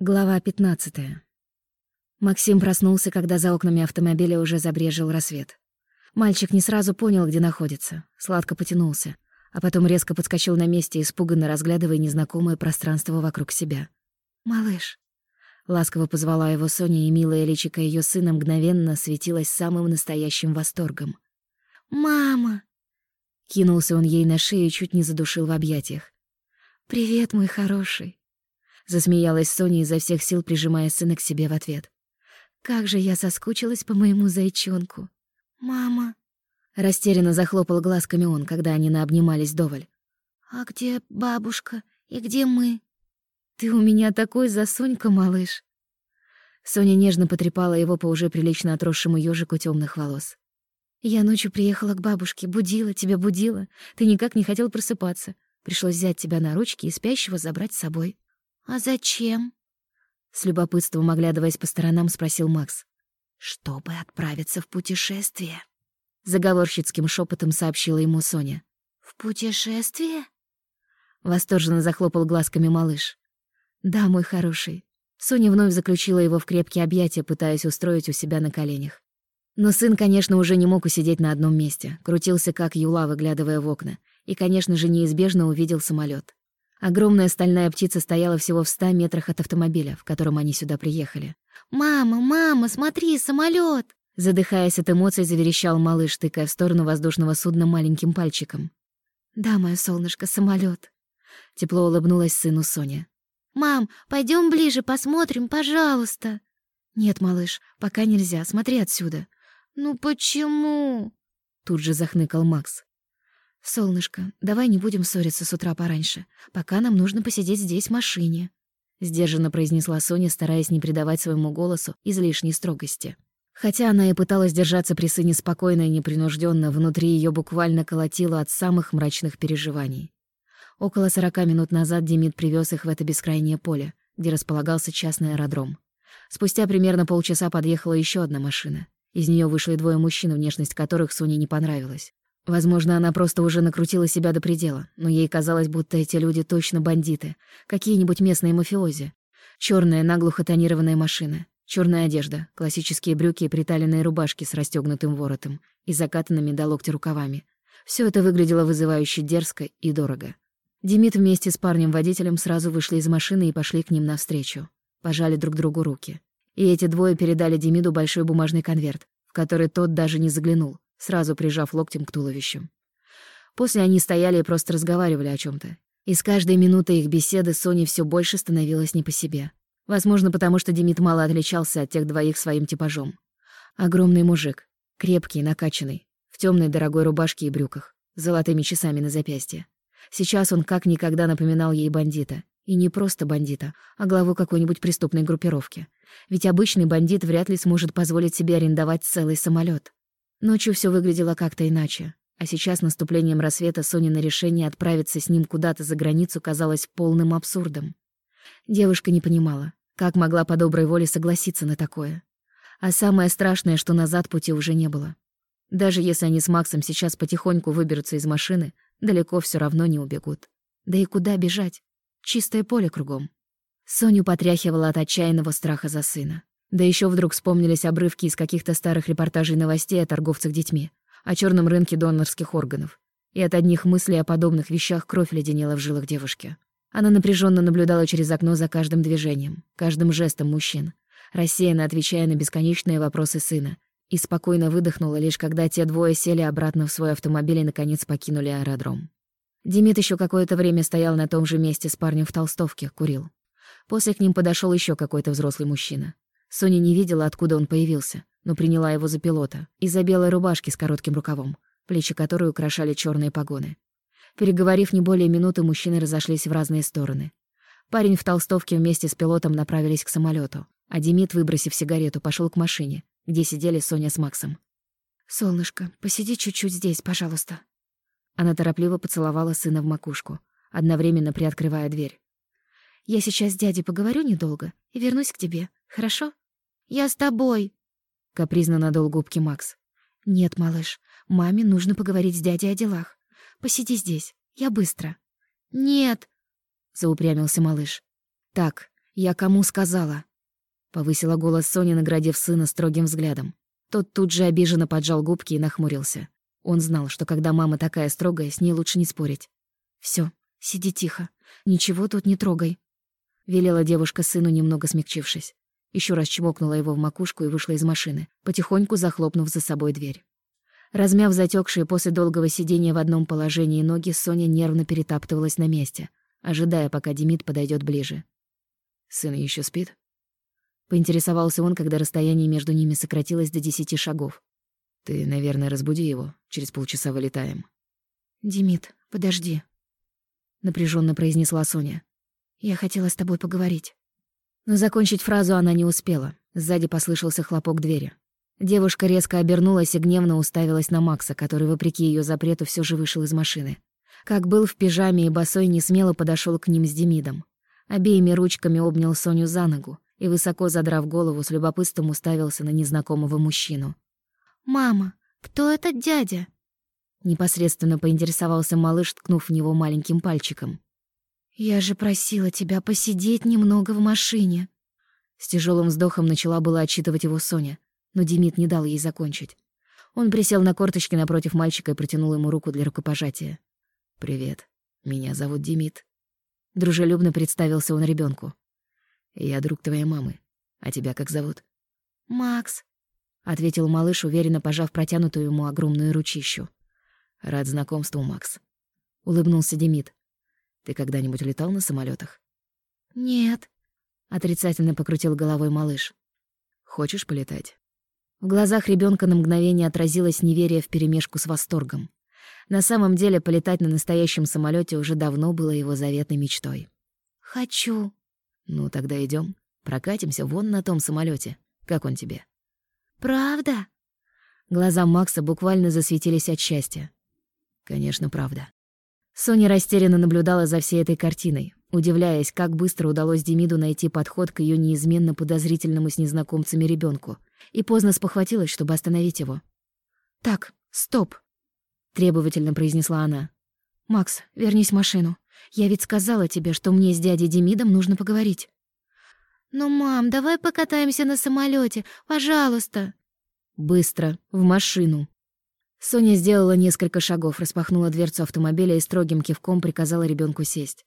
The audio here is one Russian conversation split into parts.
Глава 15. Максим проснулся, когда за окнами автомобиля уже забрежил рассвет. Мальчик не сразу понял, где находится, сладко потянулся, а потом резко подскочил на месте, испуганно разглядывая незнакомое пространство вокруг себя. «Малыш». Ласково позвала его Соня, и милая личико ее сына мгновенно светилась самым настоящим восторгом. «Мама!» Кинулся он ей на шею и чуть не задушил в объятиях. «Привет, мой хороший!» Засмеялась Соня изо всех сил, прижимая сына к себе в ответ. «Как же я соскучилась по моему зайчонку!» «Мама!» Растерянно захлопал глазками он, когда они наобнимались доволь. «А где бабушка? И где мы?» «Ты у меня такой засунька, малыш!» Соня нежно потрепала его по уже прилично отросшему ёжику темных волос. «Я ночью приехала к бабушке, будила тебя, будила. Ты никак не хотел просыпаться. Пришлось взять тебя на ручки и спящего забрать с собой. «А зачем?» С любопытством оглядываясь по сторонам, спросил Макс. «Чтобы отправиться в путешествие», — заговорщицким шепотом сообщила ему Соня. «В путешествие?» Восторженно захлопал глазками малыш. «Да, мой хороший». Соня вновь заключила его в крепкие объятия, пытаясь устроить у себя на коленях. Но сын, конечно, уже не мог усидеть на одном месте, крутился как юла, выглядывая в окна, и, конечно же, неизбежно увидел самолет. Огромная стальная птица стояла всего в ста метрах от автомобиля, в котором они сюда приехали. «Мама, мама, смотри, самолет! Задыхаясь от эмоций, заверещал малыш, тыкая в сторону воздушного судна маленьким пальчиком. «Да, мое солнышко, самолет. Тепло улыбнулась сыну Соня. «Мам, пойдем ближе, посмотрим, пожалуйста!» «Нет, малыш, пока нельзя, смотри отсюда». «Ну почему?» Тут же захныкал Макс. «Солнышко, давай не будем ссориться с утра пораньше. Пока нам нужно посидеть здесь в машине», — сдержанно произнесла Соня, стараясь не придавать своему голосу излишней строгости. Хотя она и пыталась держаться при сыне спокойно и непринужденно, внутри ее буквально колотило от самых мрачных переживаний. Около сорока минут назад Демид привез их в это бескрайнее поле, где располагался частный аэродром. Спустя примерно полчаса подъехала еще одна машина. Из нее вышли двое мужчин, внешность которых Соне не понравилась. Возможно, она просто уже накрутила себя до предела, но ей казалось, будто эти люди точно бандиты, какие-нибудь местные мафиози. Черная наглухо тонированная машина, черная одежда, классические брюки и приталенные рубашки с расстегнутым воротом и закатанными до локтя рукавами. Все это выглядело вызывающе дерзко и дорого. Демид вместе с парнем-водителем сразу вышли из машины и пошли к ним навстречу. Пожали друг другу руки. И эти двое передали Демиду большой бумажный конверт, в который тот даже не заглянул сразу прижав локтем к туловищу. После они стояли и просто разговаривали о чем то И с каждой минутой их беседы Соне все больше становилось не по себе. Возможно, потому что Демид мало отличался от тех двоих своим типажом. Огромный мужик, крепкий, накачанный, в темной дорогой рубашке и брюках, с золотыми часами на запястье. Сейчас он как никогда напоминал ей бандита. И не просто бандита, а главу какой-нибудь преступной группировки. Ведь обычный бандит вряд ли сможет позволить себе арендовать целый самолет. Ночью все выглядело как-то иначе, а сейчас наступлением рассвета Сонина решение отправиться с ним куда-то за границу казалось полным абсурдом. Девушка не понимала, как могла по доброй воле согласиться на такое. А самое страшное, что назад пути уже не было. Даже если они с Максом сейчас потихоньку выберутся из машины, далеко все равно не убегут. Да и куда бежать? Чистое поле кругом. Соню потряхивала от отчаянного страха за сына. Да еще вдруг вспомнились обрывки из каких-то старых репортажей новостей о торговцах детьми, о черном рынке донорских органов. И от одних мыслей о подобных вещах кровь леденела в жилах девушки. Она напряженно наблюдала через окно за каждым движением, каждым жестом мужчин, рассеянно отвечая на бесконечные вопросы сына, и спокойно выдохнула, лишь когда те двое сели обратно в свой автомобиль и, наконец, покинули аэродром. Демид еще какое-то время стоял на том же месте с парнем в толстовке, курил. После к ним подошел еще какой-то взрослый мужчина. Соня не видела, откуда он появился, но приняла его за пилота, из-за белой рубашки с коротким рукавом, плечи которой украшали черные погоны. Переговорив не более минуты, мужчины разошлись в разные стороны. Парень в толстовке вместе с пилотом направились к самолету, а Демид, выбросив сигарету, пошел к машине, где сидели Соня с Максом. «Солнышко, посиди чуть-чуть здесь, пожалуйста». Она торопливо поцеловала сына в макушку, одновременно приоткрывая дверь. «Я сейчас с дядей поговорю недолго и вернусь к тебе, хорошо?» Я с тобой!» — капризно надул губки Макс. «Нет, малыш, маме нужно поговорить с дядей о делах. Посиди здесь, я быстро». «Нет!» — заупрямился малыш. «Так, «Я кому сказала?» Повысила голос Соня, наградив сына строгим взглядом. Тот тут же обиженно поджал губки и нахмурился. Он знал, что когда мама такая строгая, с ней лучше не спорить. Все, сиди тихо. Ничего тут не трогай», — велела девушка сыну, немного смягчившись. Еще раз чмокнула его в макушку и вышла из машины, потихоньку захлопнув за собой дверь. Размяв затекшие после долгого сидения в одном положении ноги, Соня нервно перетаптывалась на месте, ожидая, пока Демид подойдет ближе. «Сын еще спит?» Поинтересовался он, когда расстояние между ними сократилось до десяти шагов. «Ты, наверное, разбуди его. Через полчаса вылетаем». «Демид, подожди», — напряженно произнесла Соня. «Я хотела с тобой поговорить». Но закончить фразу она не успела. Сзади послышался хлопок двери. Девушка резко обернулась и гневно уставилась на Макса, который, вопреки ее запрету, все же вышел из машины. Как был в пижаме и босой, не смело подошел к ним с Демидом. Обеими ручками обнял Соню за ногу и, высоко задрав голову, с любопытством уставился на незнакомого мужчину. «Мама, кто этот дядя?» Непосредственно поинтересовался малыш, ткнув в него маленьким пальчиком. «Я же просила тебя посидеть немного в машине». С тяжелым вздохом начала была отчитывать его Соня, но Демид не дал ей закончить. Он присел на корточки напротив мальчика и протянул ему руку для рукопожатия. «Привет, меня зовут Демид». Дружелюбно представился он ребенку. «Я друг твоей мамы. А тебя как зовут?» «Макс», — ответил малыш, уверенно пожав протянутую ему огромную ручищу. «Рад знакомству, Макс», — улыбнулся Демид. «Ты когда-нибудь летал на самолетах? «Нет», — отрицательно покрутил головой малыш. «Хочешь полетать?» В глазах ребенка на мгновение отразилось неверие вперемешку с восторгом. На самом деле полетать на настоящем самолете уже давно было его заветной мечтой. «Хочу». «Ну, тогда идем, Прокатимся вон на том самолете. Как он тебе?» «Правда?» Глаза Макса буквально засветились от счастья. «Конечно, правда». Соня растерянно наблюдала за всей этой картиной, удивляясь, как быстро удалось Демиду найти подход к ее неизменно подозрительному с незнакомцами ребенку, и поздно спохватилась, чтобы остановить его. «Так, стоп!» — требовательно произнесла она. «Макс, вернись в машину. Я ведь сказала тебе, что мне с дядей Демидом нужно поговорить». «Ну, мам, давай покатаемся на самолете, пожалуйста!» «Быстро, в машину!» Соня сделала несколько шагов, распахнула дверцу автомобиля и строгим кивком приказала ребенку сесть.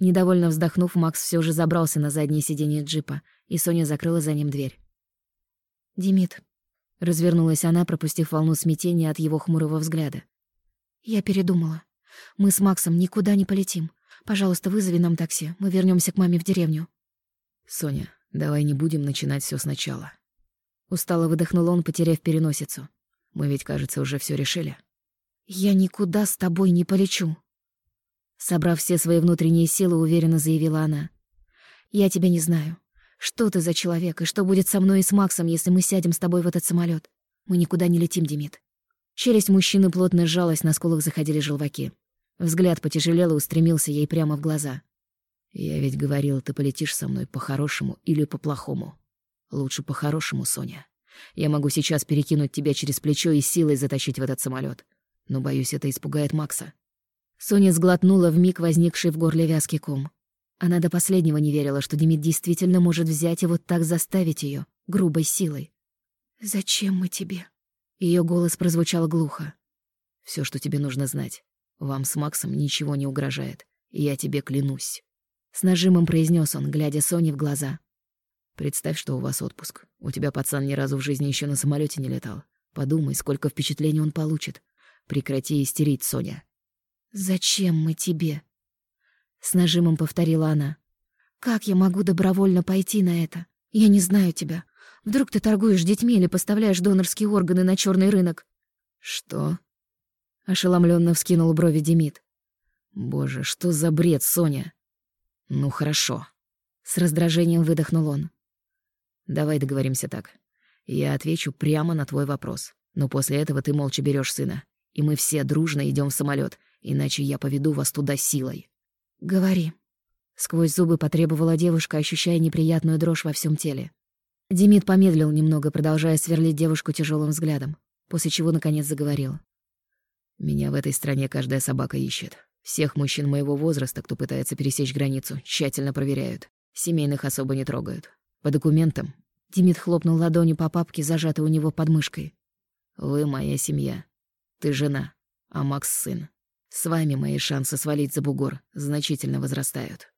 Недовольно вздохнув, Макс все же забрался на заднее сиденье джипа, и Соня закрыла за ним дверь. «Демид», — развернулась она, пропустив волну смятения от его хмурого взгляда. «Я передумала. Мы с Максом никуда не полетим. Пожалуйста, вызови нам такси. Мы вернемся к маме в деревню». «Соня, давай не будем начинать все сначала». Устало выдохнул он, потеряв переносицу. «Мы ведь, кажется, уже все решили». «Я никуда с тобой не полечу», Собрав все свои внутренние силы, уверенно заявила она. «Я тебя не знаю. Что ты за человек, и что будет со мной и с Максом, если мы сядем с тобой в этот самолет? Мы никуда не летим, Демид». Челюсть мужчины плотно сжалась, на скулах заходили желваки. Взгляд потяжелел и устремился ей прямо в глаза. «Я ведь говорил, ты полетишь со мной по-хорошему или по-плохому. Лучше по-хорошему, Соня. Я могу сейчас перекинуть тебя через плечо и силой затащить в этот самолет. Но, боюсь, это испугает Макса». Соня сглотнула в миг возникший в горле вязкий ком. Она до последнего не верила, что Демид действительно может взять и вот так заставить ее грубой силой. «Зачем мы тебе?» Ее голос прозвучал глухо. Все, что тебе нужно знать. Вам с Максом ничего не угрожает. Я тебе клянусь. С нажимом произнес он, глядя Соне в глаза. Представь, что у вас отпуск. У тебя пацан ни разу в жизни еще на самолете не летал. Подумай, сколько впечатлений он получит. Прекрати истерить, Соня. Зачем мы тебе? С нажимом повторила она. Как я могу добровольно пойти на это? Я не знаю тебя. Вдруг ты торгуешь детьми или поставляешь донорские органы на черный рынок? Что? Ошеломленно вскинул брови Демид. Боже, что за бред, Соня? «Ну хорошо», — с раздражением выдохнул он. «Давай договоримся так. Я отвечу прямо на твой вопрос, но после этого ты молча берешь сына, и мы все дружно идем в самолет, иначе я поведу вас туда силой». «Говори», — сквозь зубы потребовала девушка, ощущая неприятную дрожь во всем теле. Демид помедлил немного, продолжая сверлить девушку тяжелым взглядом, после чего наконец заговорил. «Меня в этой стране каждая собака ищет. Всех мужчин моего возраста, кто пытается пересечь границу, тщательно проверяют. Семейных особо не трогают. По документам. Демид хлопнул ладонью по папке, зажатой у него под мышкой. Вы моя семья. Ты жена, а Макс сын. С вами мои шансы свалить за бугор значительно возрастают.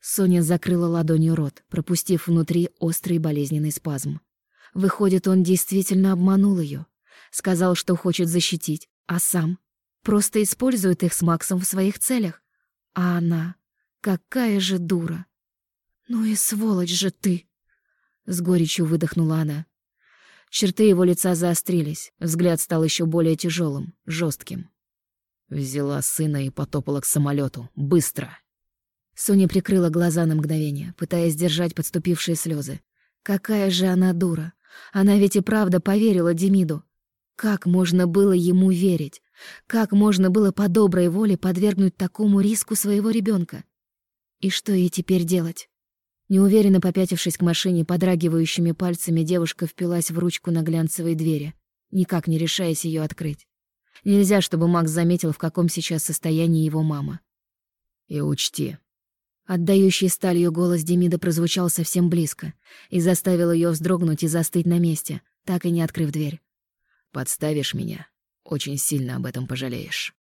Соня закрыла ладонью рот, пропустив внутри острый болезненный спазм. Выходит, он действительно обманул ее, Сказал, что хочет защитить, а сам просто использует их с Максом в своих целях. А она... Какая же дура! «Ну и сволочь же ты!» С горечью выдохнула она. Черты его лица заострились, взгляд стал еще более тяжелым, жестким. Взяла сына и потопала к самолету. Быстро! Соня прикрыла глаза на мгновение, пытаясь сдержать подступившие слезы. Какая же она дура! Она ведь и правда поверила Демиду. Как можно было ему верить? Как можно было по доброй воле подвергнуть такому риску своего ребенка? И что ей теперь делать? Неуверенно попятившись к машине, подрагивающими пальцами девушка впилась в ручку на глянцевой двери, никак не решаясь ее открыть. Нельзя, чтобы Макс заметил, в каком сейчас состоянии его мама. «И учти, Отдающий сталью голос Демида прозвучал совсем близко и заставил ее вздрогнуть и застыть на месте, так и не открыв дверь. «Подставишь меня, очень сильно об этом пожалеешь».